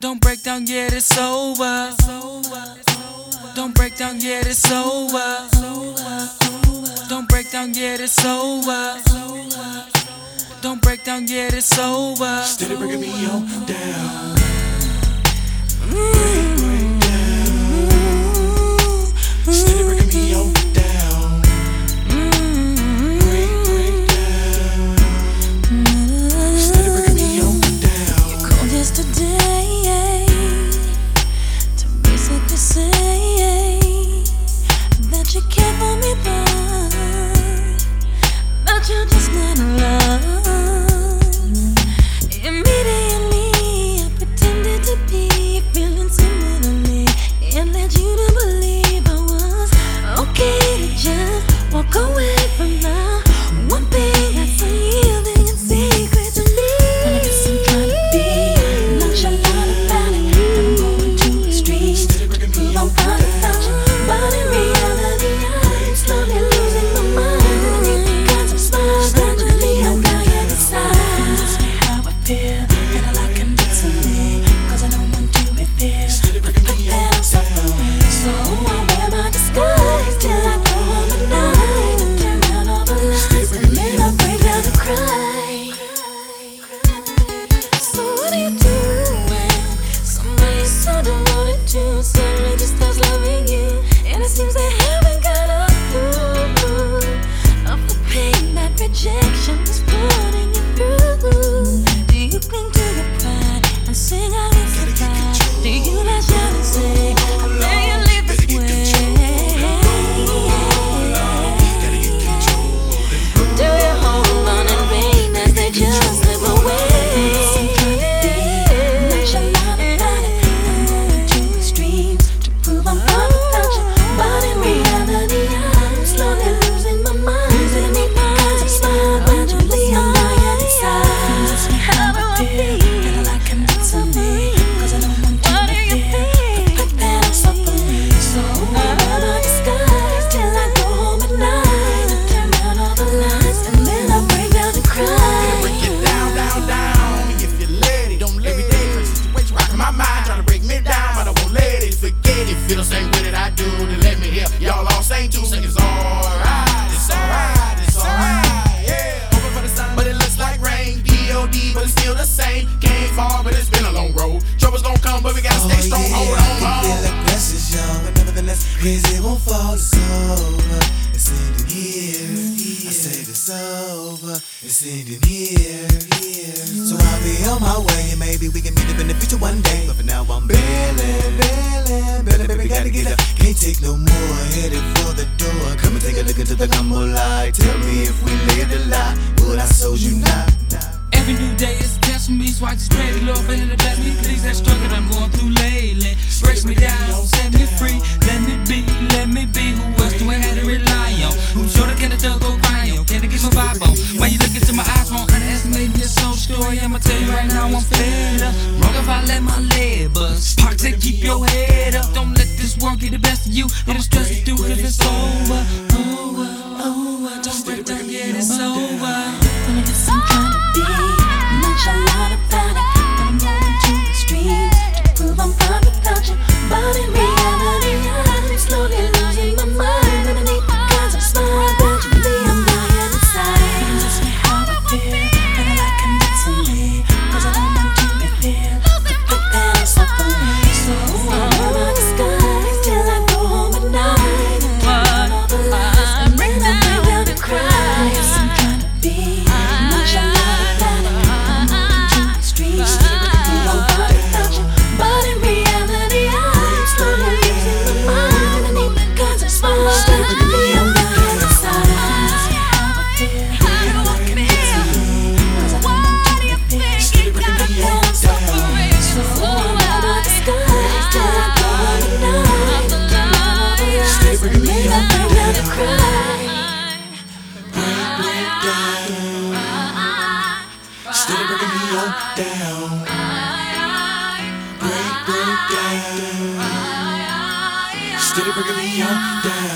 Don't break down yet, it's over. Don't break down yet, it's over. Don't break down yet, it's over. Don't break down yet, it's over. Steady bringing me on down. Mm. Crazy won't fall, it's over. It's ending here. I said it's over. It's ending here. So I'll be on my way, and maybe we can meet up in the future one day. But for now, I'm bailing, bailing, bailing, baby, gotta get up. Can't take no more, headed for the door. Come and take a look into the gumbo light. Tell me if we lived a lie. Would I sold you not? Every new day is a test for me, so I just pray the Lord for Him to bless me. Please, that struggle I'm going through lately. made this whole story. I'ma tell you right now I'm fed up. Wrong if I let my leg bust. Park said keep your head up. Don't let this world get the best of you. It'll stress you through if it's over. Down, break, break down. Still breaking me on down.